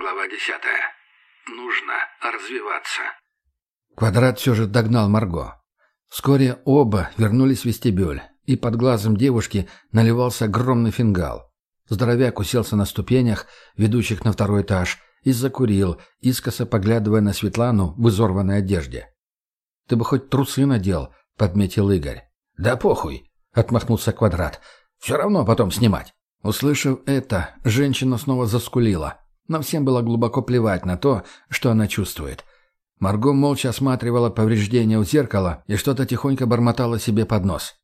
Глава десятая. Нужно развиваться. Квадрат все же догнал Марго. Вскоре оба вернулись в вестибюль, и под глазом девушки наливался огромный фингал. Здоровяк уселся на ступенях, ведущих на второй этаж, и закурил, искоса поглядывая на Светлану в изорванной одежде. «Ты бы хоть трусы надел», — подметил Игорь. «Да похуй», — отмахнулся Квадрат. «Все равно потом снимать». Услышав это, женщина снова заскулила. Но всем было глубоко плевать на то, что она чувствует. Марго молча осматривала повреждения у зеркала и что-то тихонько бормотала себе под нос.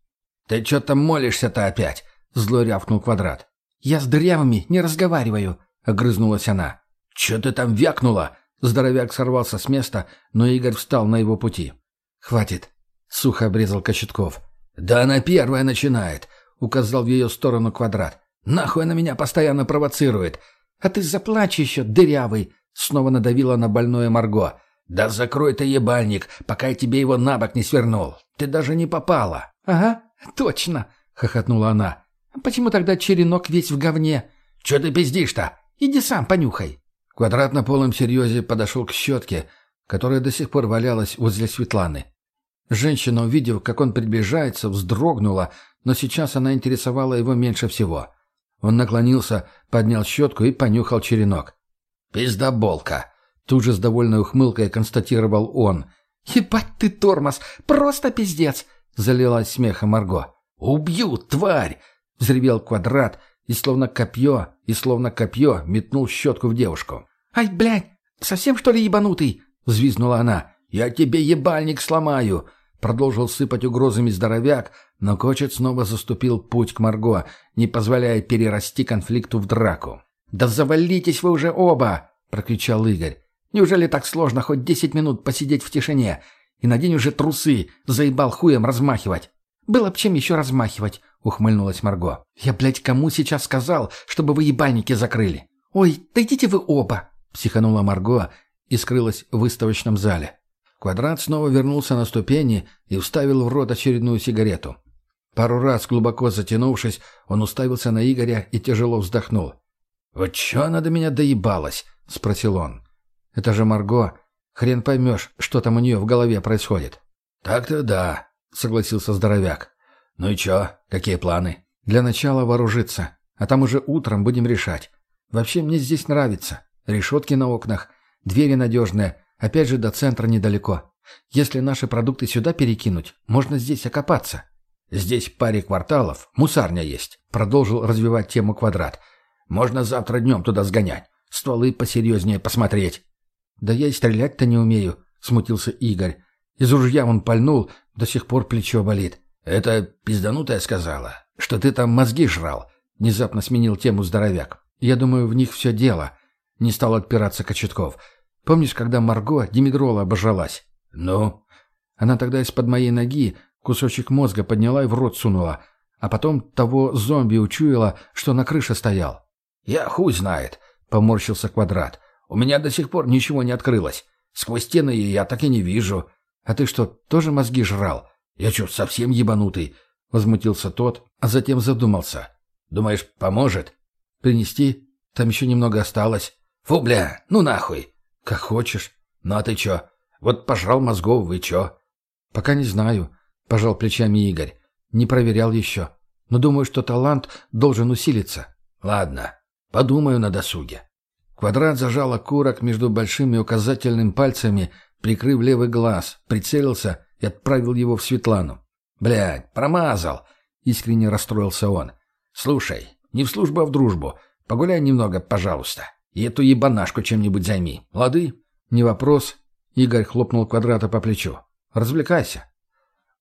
«Ты что там молишься-то опять?» — зло рявкнул Квадрат. «Я с дырявыми не разговариваю», — огрызнулась она. «Че ты там вякнула?» Здоровяк сорвался с места, но Игорь встал на его пути. «Хватит», — сухо обрезал Кочетков. «Да она первая начинает», — указал в ее сторону Квадрат. «Нахуй она меня постоянно провоцирует?» «А ты заплачь еще, дырявый!» — снова надавила на больное Марго. «Да закрой ты ебальник, пока я тебе его на бок не свернул. Ты даже не попала». «Ага, точно!» — хохотнула она. «Почему тогда черенок весь в говне?» «Че ты пиздишь-то?» «Иди сам понюхай». Квадрат на полном серьезе подошел к щетке, которая до сих пор валялась возле Светланы. Женщина, увидев, как он приближается, вздрогнула, но сейчас она интересовала его меньше всего. Он наклонился, поднял щетку и понюхал черенок. «Пиздоболка!» Тут же с довольной ухмылкой констатировал он. «Ебать ты тормоз! Просто пиздец!» Залилась смехом Марго. «Убью, тварь!» Взревел квадрат и словно копье, и словно копье метнул щетку в девушку. «Ай, блядь! Совсем что ли ебанутый?» Взвизгнула она. «Я тебе ебальник сломаю!» Продолжил сыпать угрозами здоровяк, но Кочет снова заступил путь к Марго, не позволяя перерасти конфликту в драку. «Да завалитесь вы уже оба!» — прокричал Игорь. Неужели так сложно хоть десять минут посидеть в тишине? И надень уже трусы, заебал хуем размахивать. Было б чем еще размахивать, ухмыльнулась Марго. Я, блядь, кому сейчас сказал, чтобы вы ебальники закрыли? Ой, да идите вы оба, психанула Марго и скрылась в выставочном зале. Квадрат снова вернулся на ступени и вставил в рот очередную сигарету. Пару раз, глубоко затянувшись, он уставился на Игоря и тяжело вздохнул. «Вот чё она до меня доебалась?» — спросил он. Это же Марго. Хрен поймешь, что там у нее в голове происходит. Так-то да, согласился здоровяк. Ну и чё, какие планы? Для начала вооружиться, а там уже утром будем решать. Вообще мне здесь нравится. Решетки на окнах, двери надежные, опять же до центра недалеко. Если наши продукты сюда перекинуть, можно здесь окопаться. Здесь паре кварталов мусарня есть, продолжил развивать тему квадрат. Можно завтра днем туда сгонять, стволы посерьезнее посмотреть. «Да я и стрелять-то не умею», — смутился Игорь. «Из ружья он пальнул, до сих пор плечо болит». «Это пизданутая сказала, что ты там мозги жрал», — внезапно сменил тему здоровяк. «Я думаю, в них все дело», — не стал отпираться Кочетков. «Помнишь, когда Марго димедрола обожралась?» «Ну?» Она тогда из-под моей ноги кусочек мозга подняла и в рот сунула, а потом того зомби учуяла, что на крыше стоял. «Я хуй знает», — поморщился Квадрат. У меня до сих пор ничего не открылось. Сквозь стены я так и не вижу. А ты что, тоже мозги жрал? Я что, совсем ебанутый? Возмутился тот, а затем задумался. Думаешь, поможет? Принести? Там еще немного осталось. Фу, бля, ну нахуй. Как хочешь. Ну а ты чё? Вот пожрал мозгов, вы чё? Пока не знаю, пожал плечами Игорь. Не проверял еще. Но думаю, что талант должен усилиться. Ладно, подумаю на досуге. Квадрат зажал окурок между большим и указательным пальцами, прикрыв левый глаз, прицелился и отправил его в Светлану. «Блядь, промазал!» — искренне расстроился он. «Слушай, не в службу, а в дружбу. Погуляй немного, пожалуйста. И эту ебанашку чем-нибудь займи. Лады?» «Не вопрос». Игорь хлопнул Квадрата по плечу. «Развлекайся».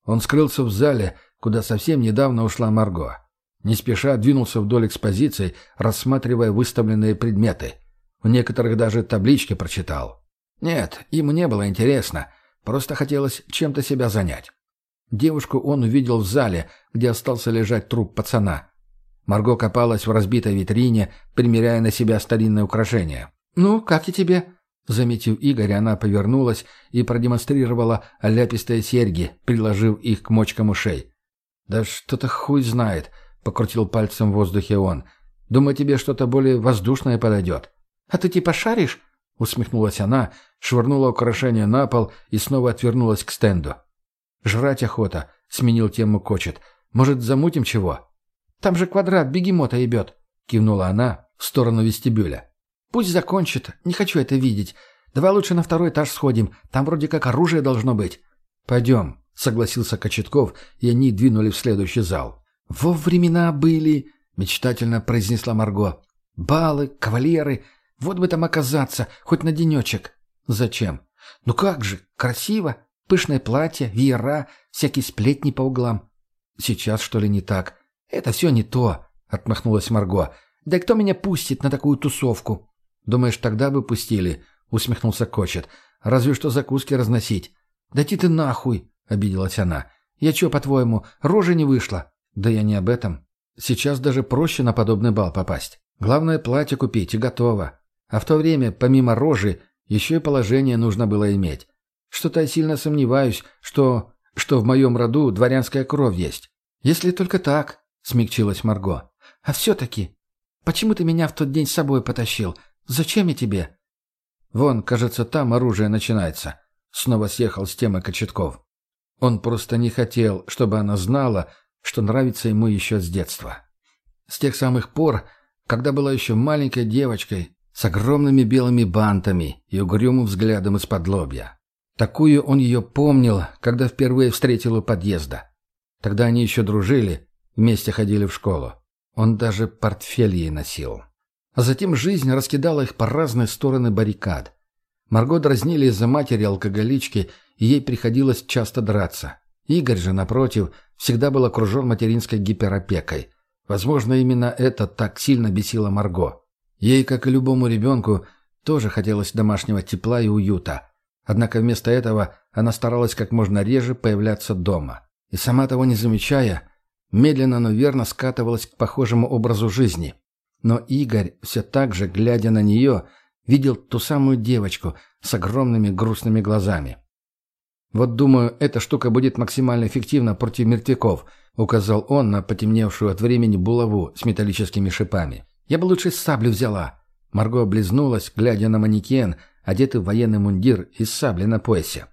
Он скрылся в зале, куда совсем недавно ушла Марго. Не спеша двинулся вдоль экспозиции, рассматривая выставленные предметы — у некоторых даже таблички прочитал. Нет, им не было интересно, просто хотелось чем-то себя занять. Девушку он увидел в зале, где остался лежать труп пацана. Марго копалась в разбитой витрине, примеряя на себя старинное украшение. «Ну, как и тебе?» Заметив Игоря, она повернулась и продемонстрировала ляпистые серьги, приложив их к мочкам ушей. «Да что-то хуй знает», — покрутил пальцем в воздухе он. «Думаю, тебе что-то более воздушное подойдет». «А ты типа шаришь?» — усмехнулась она, швырнула украшение на пол и снова отвернулась к стенду. «Жрать охота», — сменил тему Кочет. «Может, замутим чего?» «Там же квадрат бегемота ебет», — кивнула она в сторону вестибюля. «Пусть закончит, не хочу это видеть. Давай лучше на второй этаж сходим, там вроде как оружие должно быть». «Пойдем», — согласился Кочетков, и они двинули в следующий зал. «Во времена были», — мечтательно произнесла Марго. «Балы, кавалеры, вот бы там оказаться, хоть на денечек». «Зачем?» «Ну как же, красиво, пышное платье, веера, всякие сплетни по углам». «Сейчас, что ли, не так?» «Это все не то», — отмахнулась Марго. «Да кто меня пустит на такую тусовку?» «Думаешь, тогда бы пустили?» — усмехнулся Кочет. «Разве что закуски разносить». «Да ты ты нахуй!» — обиделась она. «Я чё, по-твоему, рожа не вышла?» «Да я не об этом. Сейчас даже проще на подобный бал попасть. Главное, платье купить и готово. А в то время, помимо рожи, еще и положение нужно было иметь. Что-то я сильно сомневаюсь, что... что в моем роду дворянская кровь есть. Если только так, — смягчилась Марго. А все-таки, почему ты меня в тот день с собой потащил? Зачем я тебе? Вон, кажется, там оружие начинается. Снова съехал с темы Кочетков. Он просто не хотел, чтобы она знала, что нравится ему еще с детства. С тех самых пор, когда была еще маленькой девочкой, с огромными белыми бантами и угрюмым взглядом из-под лобья. Такую он ее помнил, когда впервые встретил у подъезда. Тогда они еще дружили, вместе ходили в школу. Он даже портфель ей носил. А затем жизнь раскидала их по разные стороны баррикад. Марго дразнили из-за матери-алкоголички, и ей приходилось часто драться. Игорь же, напротив, всегда был окружен материнской гиперопекой. Возможно, именно это так сильно бесило Марго. Ей, как и любому ребенку, тоже хотелось домашнего тепла и уюта. Однако вместо этого она старалась как можно реже появляться дома. И сама того не замечая, медленно, но верно скатывалась к похожему образу жизни. Но Игорь, все так же, глядя на нее, видел ту самую девочку с огромными грустными глазами. «Вот, думаю, эта штука будет максимально эффективна против мертвяков», указал он на потемневшую от времени булаву с металлическими шипами. «Я бы лучше саблю взяла». Марго облизнулась, глядя на манекен, одетый в военный мундир и с саблей на поясе.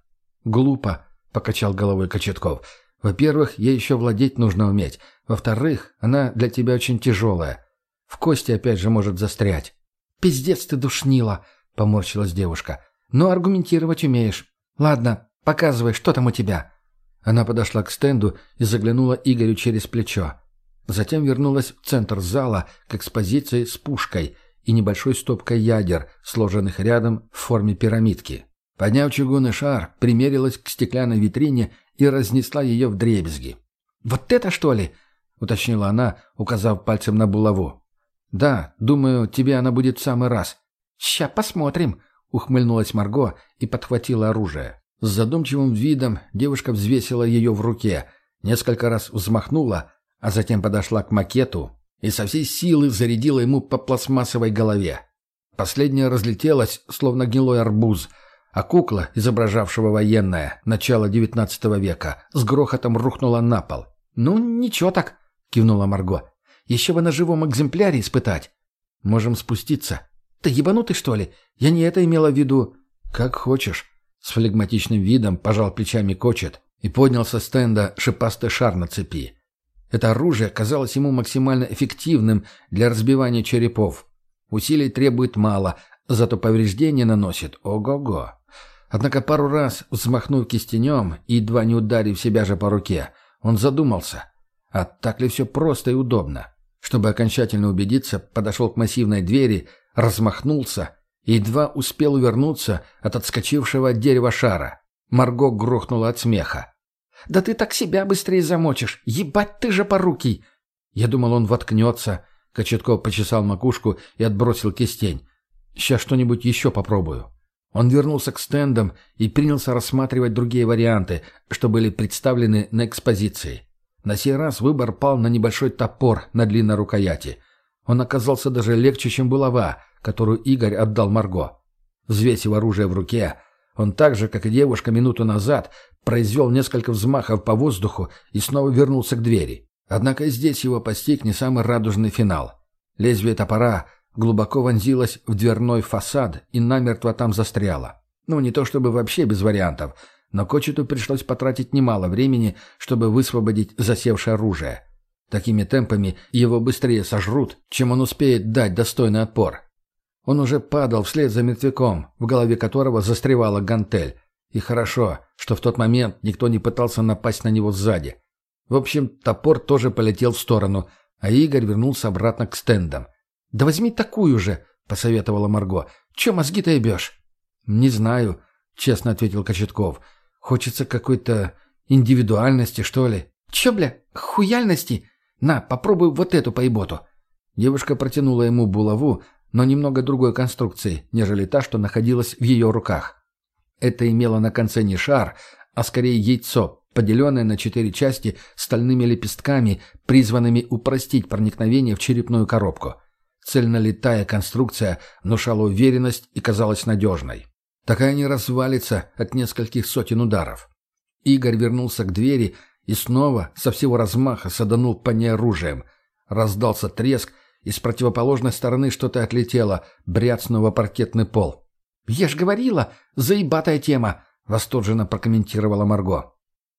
«Глупо», — покачал головой Кочетков. «Во-первых, ей еще владеть нужно уметь. Во-вторых, она для тебя очень тяжелая. В кости опять же может застрять». «Пиздец ты душнила», — поморщилась девушка. «Но аргументировать умеешь. Ладно, показывай, что там у тебя». Она подошла к стенду и заглянула Игорю через плечо. Затем вернулась в центр зала к экспозиции с пушкой и небольшой стопкой ядер, сложенных рядом в форме пирамидки. Подняв чугунный шар, примерилась к стеклянной витрине и разнесла ее в дребезги. «Вот это что ли?» — уточнила она, указав пальцем на булаву. «Да, думаю, тебе она будет в самый раз». «Ща посмотрим», — ухмыльнулась Марго и подхватила оружие. С задумчивым видом девушка взвесила ее в руке, несколько раз взмахнула, а затем подошла к макету и со всей силы зарядила ему по пластмассовой голове. Последняя разлетелась, словно гнилой арбуз, а кукла, изображавшего военное, начало XIX века, с грохотом рухнула на пол. «Ну, ничего так», — кивнула Марго. Еще бы на живом экземпляре испытать. Можем спуститься. Ты ебанутый, что ли? Я не это имела в виду. Как хочешь. С флегматичным видом пожал плечами Кочет и поднял со стенда шипастый шар на цепи. Это оружие казалось ему максимально эффективным для разбивания черепов. Усилий требует мало, зато повреждения наносит ого-го. Однако пару раз, взмахнув кистенем и едва не ударив себя же по руке, он задумался, а так ли все просто и удобно? Чтобы окончательно убедиться, подошел к массивной двери, размахнулся и едва успел увернуться от отскочившего от дерева шара. Марго грохнула от смеха. «Да ты так себя быстрее замочишь! Ебать ты же порукий!» Я думал, он воткнется. Кочетков почесал макушку и отбросил кистень. «Сейчас что-нибудь еще попробую». Он вернулся к стендам и принялся рассматривать другие варианты, что были представлены на экспозиции. На сей раз выбор пал на небольшой топор на длинной рукояти. Он оказался даже легче, чем булава, которую Игорь отдал Марго. Взвесив оружие в руке, он так же, как и девушка минуту назад, произвел несколько взмахов по воздуху и снова вернулся к двери. Однако здесь его постиг не самый радужный финал. Лезвие топора глубоко вонзилась в дверной фасад и намертво там застряла. Ну, не то чтобы вообще без вариантов, но Кочету пришлось потратить немало времени, чтобы высвободить засевшее оружие. Такими темпами его быстрее сожрут, чем он успеет дать достойный отпор. Он уже падал вслед за мертвяком, в голове которого застревала гантель. И хорошо, что в тот момент никто не пытался напасть на него сзади. В общем, топор тоже полетел в сторону, а Игорь вернулся обратно к стендам. «Да возьми такую же», — посоветовала Марго. «Че мозги-то ебешь?» «Не знаю», — честно ответил Кочетков. «Хочется какой-то индивидуальности, что ли». «Че, бля, хуяльности? На, попробуй вот эту поеботу». Девушка протянула ему булаву, но немного другой конструкции, нежели та, что находилась в ее руках. Это имело на конце не шар, а скорее яйцо, поделенное на четыре части стальными лепестками, призванными упростить проникновение в черепную коробку. Цельнолитая конструкция внушала уверенность и казалась надежной. Такая не развалится от нескольких сотен ударов. Игорь вернулся к двери и снова со всего размаха саданул по ней оружием. Раздался треск, и с противоположной стороны что-то отлетело, бряцнуло паркетный пол. «Я ж говорила, заебатая тема!» — восторженно прокомментировала Марго.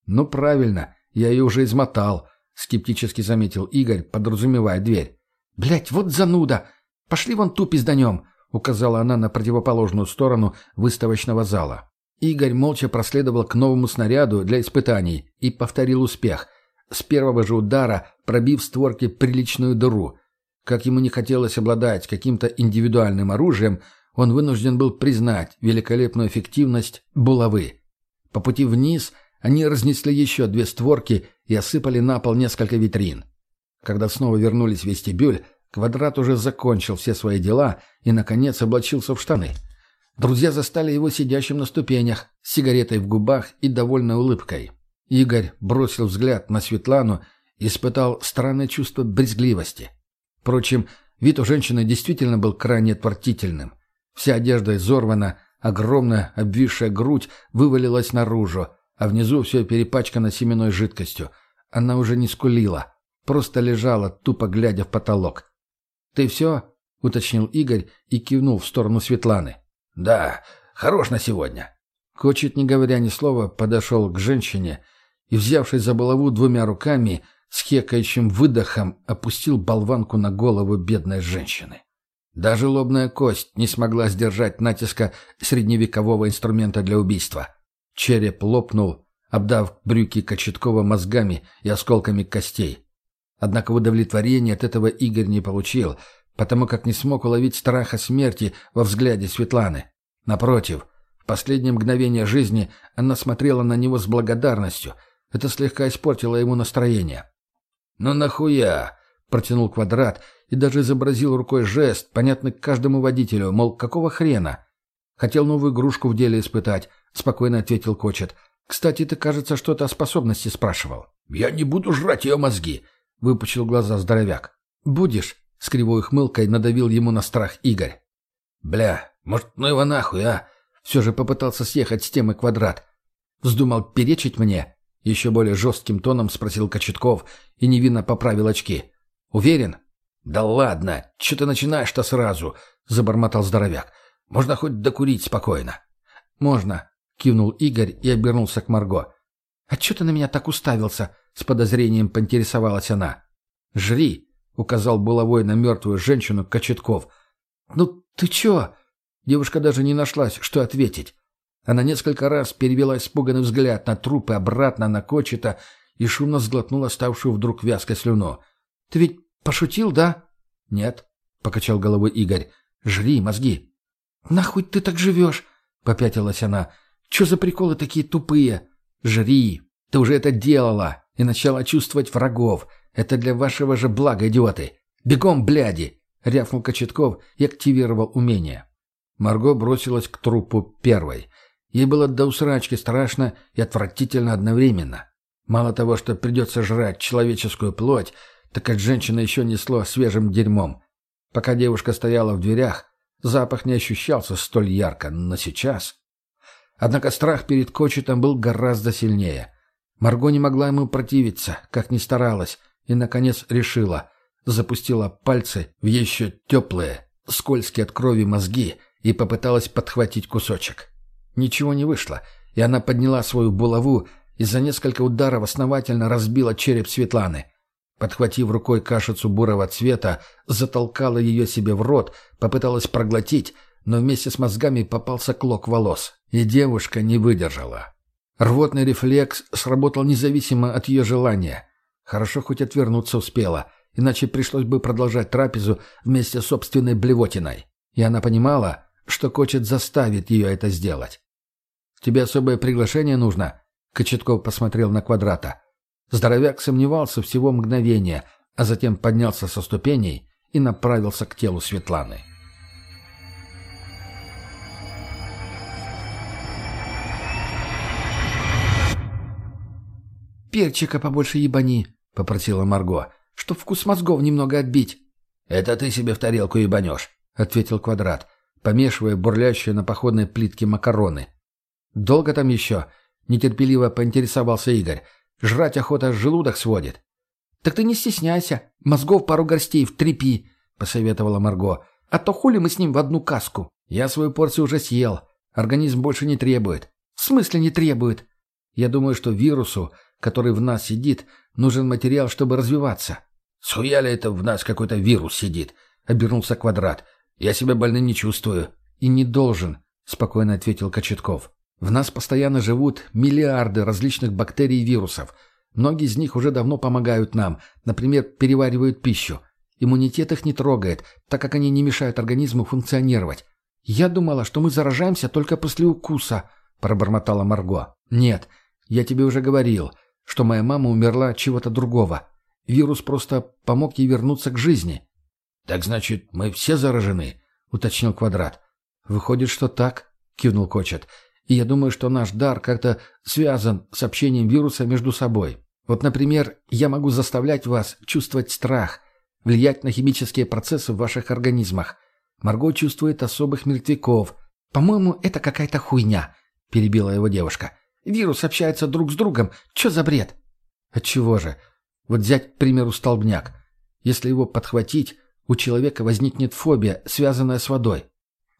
«Ну, правильно, я ее уже измотал», — скептически заметил Игорь, подразумевая дверь. «Блядь, вот зануда! Пошли вон ту пизданем!» — указала она на противоположную сторону выставочного зала. Игорь молча проследовал к новому снаряду для испытаний и повторил успех. С первого же удара пробив створки приличную дыру. Как ему не хотелось обладать каким-то индивидуальным оружием, он вынужден был признать великолепную эффективность булавы. По пути вниз они разнесли еще две створки и осыпали на пол несколько витрин. Когда снова вернулись в вестибюль, Квадрат уже закончил все свои дела и, наконец, облачился в штаны. Друзья застали его сидящим на ступенях, с сигаретой в губах и довольной улыбкой. Игорь бросил взгляд на Светлану и испытал странное чувство брезгливости. Впрочем, вид у женщины действительно был крайне отвратительным. Вся одежда изорвана, огромная обвисшая грудь вывалилась наружу, а внизу все перепачкано семенной жидкостью. Она уже не скулила, просто лежала, тупо глядя в потолок. «Ты все?» — уточнил Игорь и кивнул в сторону Светланы. «Да, хорош на сегодня». Кочет, не говоря ни слова, подошел к женщине и, взявшись за булаву двумя руками, с хекающим выдохом опустил болванку на голову бедной женщины. Даже лобная кость не смогла сдержать натиска средневекового инструмента для убийства. Череп лопнул, обдав брюки Кочеткова мозгами и осколками костей. Однако удовлетворения от этого Игорь не получил, потому как не смог уловить страха смерти во взгляде Светланы. Напротив, в последнее мгновение жизни она смотрела на него с благодарностью. Это слегка испортило ему настроение. «Ну нахуя?» — протянул квадрат и даже изобразил рукой жест, понятный каждому водителю, мол, какого хрена? Хотел новую игрушку в деле испытать, — спокойно ответил Кочет. «Кстати, ты, кажется, что-то о способности спрашивал». «Я не буду жрать ее мозги», — выпучил глаза здоровяк. «Будешь», — с кривой хмылкой надавил ему на страх Игорь. «Бля, может, ну его нахуй, а?» Все же попытался съехать с темы квадрат. «Вздумал перечить мне?» Еще более жестким тоном спросил Кочетков и невинно поправил очки. «Уверен?» «Да ладно, что ты начинаешь-то сразу?» — забормотал здоровяк. «Можно хоть докурить спокойно». «Можно», — кивнул Игорь и обернулся к Марго. «А чё ты на меня так уставился?» — с подозрением поинтересовалась она. «Жри», — указал булавой на мертвую женщину Кочетков. «Ну ты чё?» Девушка даже не нашлась, что ответить. Она несколько раз перевела испуганный взгляд на труп и обратно на Кочета и шумно сглотнула ставшую вдруг вязкой слюну. «Ты ведь пошутил, да?» «Нет», — покачал головой Игорь. «Жри мозги». «Нахуй ты так живешь?» — попятилась она. «Че за приколы такие тупые? Жри! Ты уже это делала и начала чувствовать врагов. Это для вашего же блага, идиоты! Бегом, бляди!» — рявкнул Кочетков и активировал умение. Марго бросилась к трупу первой. Ей было до усрачки страшно и отвратительно одновременно. Мало того, что придется жрать человеческую плоть, так от женщины еще несло свежим дерьмом. Пока девушка стояла в дверях, Запах не ощущался столь ярко, но сейчас... Однако страх перед Кочетом был гораздо сильнее. Марго не могла ему противиться, как ни старалась, и, наконец, решила. Запустила пальцы в еще теплые, скользкие от крови мозги и попыталась подхватить кусочек. Ничего не вышло, и она подняла свою булаву и за несколько ударов основательно разбила череп Светланы. Подхватив рукой кашицу бурого цвета, затолкала ее себе в рот, попыталась проглотить, но вместе с мозгами попался клок волос, и девушка не выдержала. Рвотный рефлекс сработал независимо от ее желания. Хорошо хоть отвернуться успела, иначе пришлось бы продолжать трапезу вместе с собственной блевотиной. И она понимала, что Кочет заставит ее это сделать. «Тебе особое приглашение нужно?» Кочетков посмотрел на квадрата. Здоровяк сомневался всего мгновения, а затем поднялся со ступеней и направился к телу Светланы. «Перчика побольше ебани», — попросила Марго, — «чтоб вкус мозгов немного отбить». «Это ты себе в тарелку ебанешь», — ответил Квадрат, помешивая бурлящие на походной плитке макароны. «Долго там еще?» — нетерпеливо поинтересовался Игорь. «Жрать охота желудок сводит». «Так ты не стесняйся, мозгов пару горстей в трепи», — посоветовала Марго. «А то хули мы с ним в одну каску». «Я свою порцию уже съел. Организм больше не требует». «В смысле не требует?» «Я думаю, что вирусу который в нас сидит, нужен материал, чтобы развиваться. «Суя ли это в нас какой-то вирус сидит?» — обернулся Квадрат. «Я себя больным не чувствую». «И не должен», — спокойно ответил Кочетков. «В нас постоянно живут миллиарды различных бактерий и вирусов. Многие из них уже давно помогают нам, например, переваривают пищу. Иммунитет их не трогает, так как они не мешают организму функционировать. «Я думала, что мы заражаемся только после укуса», — пробормотала Марго. «Нет, я тебе уже говорил что моя мама умерла от чего-то другого. Вирус просто помог ей вернуться к жизни. «Так значит, мы все заражены?» — уточнил Квадрат. «Выходит, что так», — кивнул Кочет. «И я думаю, что наш дар как-то связан с общением вируса между собой. Вот, например, я могу заставлять вас чувствовать страх, влиять на химические процессы в ваших организмах. Марго чувствует особых мертвяков. По-моему, это какая-то хуйня», — перебила его девушка. Вирус общается друг с другом. Че за бред? Отчего же? Вот взять, к примеру, столбняк. Если его подхватить, у человека возникнет фобия, связанная с водой.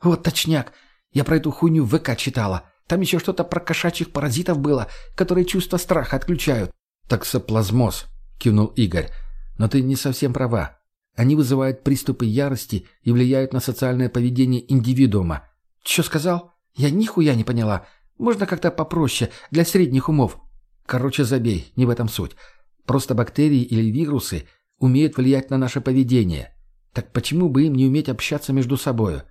Вот точняк. Я про эту хуйню в ВК читала. Там еще что-то про кошачьих паразитов было, которые чувство страха отключают. Таксоплазмоз, кивнул Игорь. Но ты не совсем права. Они вызывают приступы ярости и влияют на социальное поведение индивидуума. Че сказал? Я нихуя не поняла. Можно как-то попроще, для средних умов. Короче, забей, не в этом суть. Просто бактерии или вирусы умеют влиять на наше поведение. Так почему бы им не уметь общаться между собою?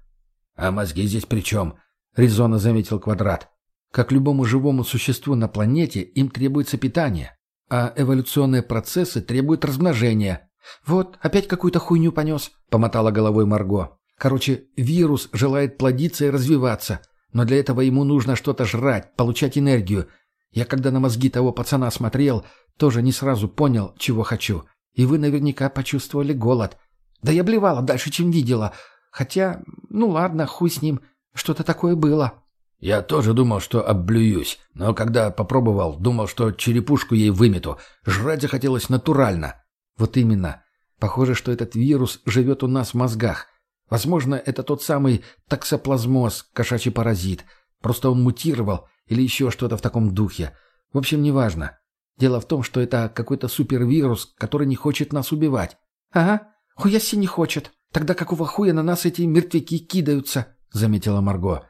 А мозги здесь при чем? Резонно заметил Квадрат. Как любому живому существу на планете, им требуется питание. А эволюционные процессы требуют размножения. «Вот, опять какую-то хуйню понес», — помотала головой Марго. «Короче, вирус желает плодиться и развиваться. Но для этого ему нужно что-то жрать, получать энергию. Я когда на мозги того пацана смотрел, тоже не сразу понял, чего хочу. И вы наверняка почувствовали голод. Да я блевала дальше, чем видела. Хотя, ну ладно, хуй с ним. Что-то такое было. Я тоже думал, что обблююсь. Но когда попробовал, думал, что черепушку ей вымету. Жрать захотелось натурально. Вот именно. Похоже, что этот вирус живет у нас в мозгах. Возможно, это тот самый таксоплазмоз, кошачий паразит. Просто он мутировал или еще что-то в таком духе. В общем, неважно. Дело в том, что это какой-то супервирус, который не хочет нас убивать. «Ага, хуяси не хочет. Тогда какого хуя на нас эти мертвяки кидаются?» — заметила Марго.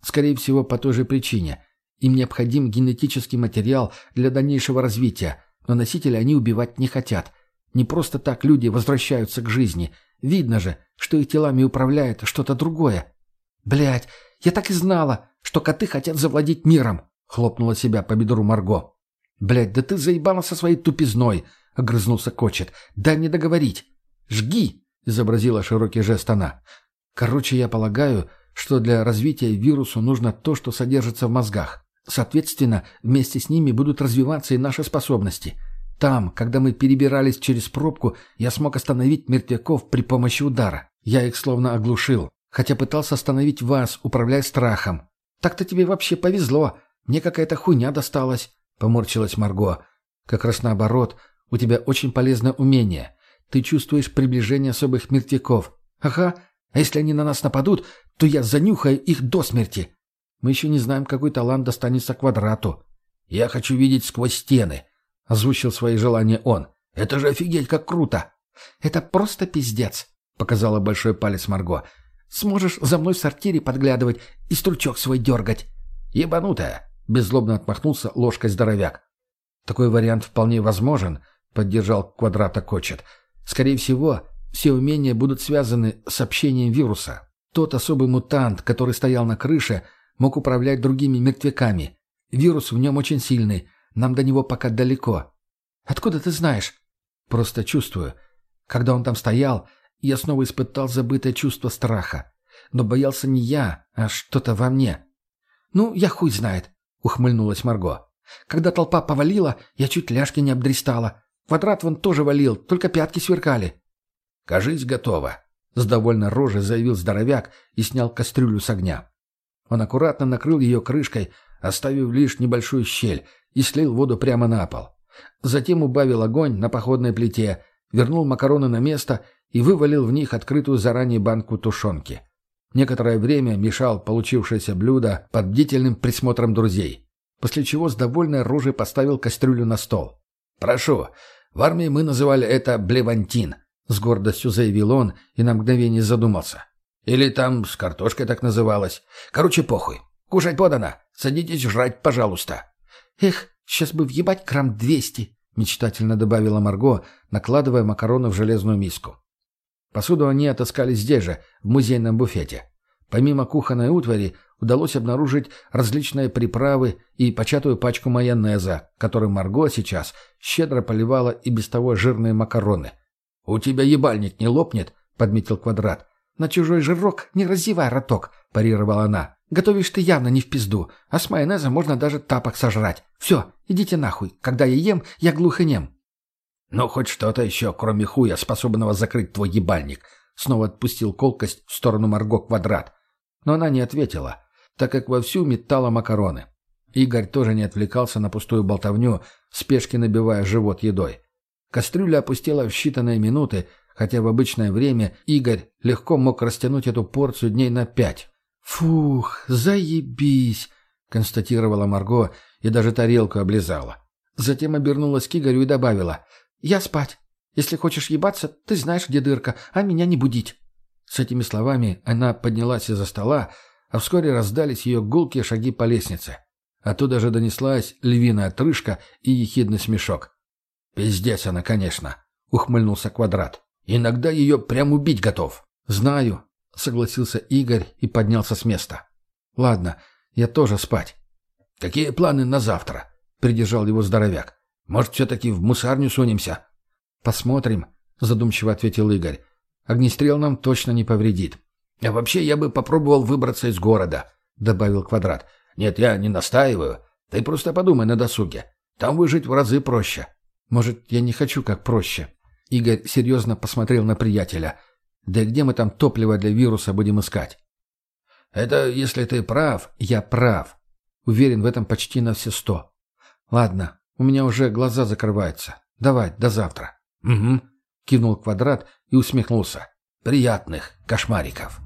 «Скорее всего, по той же причине. Им необходим генетический материал для дальнейшего развития, но носители они убивать не хотят. Не просто так люди возвращаются к жизни. Видно же, что их телами управляет что-то другое. Блять, я так и знала, что коты хотят завладеть миром, хлопнула себя по бедру Марго. Блять, да ты заебала со своей тупизной, огрызнулся Кочет. Дай мне договорить. Жги, изобразила широкий жест она. Короче, я полагаю, что для развития вирусу нужно то, что содержится в мозгах. Соответственно, вместе с ними будут развиваться и наши способности. Там, когда мы перебирались через пробку, я смог остановить мертвяков при помощи удара. Я их словно оглушил. Хотя пытался остановить вас, управляя страхом. Так-то тебе вообще повезло. Мне какая-то хуйня досталась. Поморщилась Марго. Как раз наоборот. У тебя очень полезное умение. Ты чувствуешь приближение особых мертвяков. Ага, А если они на нас нападут, то я занюхаю их до смерти. Мы еще не знаем, какой талант достанется квадрату. Я хочу видеть сквозь стены, — озвучил свои желания он. Это же офигеть, как круто! Это просто пиздец, — показала большой палец Марго. Сможешь за мной в сортире подглядывать и стручок свой дергать. Ебанутая! — беззлобно отмахнулся ложкой здоровяк. Такой вариант вполне возможен, — поддержал квадрата Кочет. Скорее всего, все умения будут связаны с общением вируса. Тот особый мутант, который стоял на крыше, мог управлять другими мертвяками. Вирус в нем очень сильный, нам до него пока далеко. Откуда ты знаешь? Просто чувствую. Когда он там стоял, я снова испытал забытое чувство страха. Но боялся не я, а что-то во мне. «Ну, я хуй знает», — ухмыльнулась Марго. «Когда толпа повалила, я чуть ляжки не обдристала. Квадрат вон тоже валил, только пятки сверкали». «Кажись, готово», — с довольно рожей заявил здоровяк и снял кастрюлю с огня. Он аккуратно накрыл ее крышкой, оставив лишь небольшую щель, и слил воду прямо на пол. Затем убавил огонь на походной плите, вернул макароны на место и вывалил в них открытую заранее банку тушенки. Некоторое время мешал получившееся блюдо под бдительным присмотром друзей, после чего с довольной рожей поставил кастрюлю на стол. «Прошу, в армии мы называли это блевантин», — с гордостью заявил он и на мгновение задумался. «Или там с картошкой так называлось. Короче, похуй. Кушать подано. Садитесь жрать, пожалуйста». «Эх, сейчас бы въебать грамм двести», — мечтательно добавила Марго, накладывая макароны в железную миску. Посуду они отыскали здесь же, в музейном буфете. Помимо кухонной утвари, удалось обнаружить различные приправы и початую пачку майонеза, которым Марго сейчас щедро поливала и без того жирные макароны. «У тебя ебальник не лопнет?» — подметил Квадрат. «На чужой жирок не разевай роток», — парировала она. «Готовишь ты явно не в пизду, а с майонезом можно даже тапок сожрать. Все, идите нахуй. Когда я ем, я глухонем». «Ну, хоть что-то еще, кроме хуя, способного закрыть твой ебальник», — снова отпустил колкость в сторону Марго Квадрат. Но она не ответила, так как вовсю метала макароны. Игорь тоже не отвлекался на пустую болтовню, спешки набивая живот едой. Кастрюля опустела в считанные минуты, хотя в обычное время Игорь легко мог растянуть эту порцию дней на пять. «Фух, заебись!» — констатировала Марго и даже тарелку облизала. Затем обернулась к Игорю и добавила — «Я спать. Если хочешь ебаться, ты знаешь, где дырка, а меня не будить». С этими словами она поднялась из-за стола, а вскоре раздались ее гулкие шаги по лестнице. Оттуда же донеслась львиная отрыжка и ехидный смешок. «Пиздец она, конечно», — ухмыльнулся Квадрат. «Иногда ее прям убить готов». «Знаю», — согласился Игорь и поднялся с места. «Ладно, я тоже спать». «Какие планы на завтра?» — придержал его здоровяк. Может, все-таки в мусарню сунемся?» «Посмотрим», — задумчиво ответил Игорь. «Огнестрел нам точно не повредит». «А вообще я бы попробовал выбраться из города», — добавил Квадрат. «Нет, я не настаиваю. Ты просто подумай на досуге. Там выжить в разы проще». «Может, я не хочу как проще?» Игорь серьезно посмотрел на приятеля. «Да и где мы там топливо для вируса будем искать?» «Это если ты прав». «Я прав. Уверен в этом почти на все сто. Ладно, у меня уже глаза закрываются. Давай, до завтра. Угу. Кивнул квадрат и усмехнулся. Приятных кошмариков.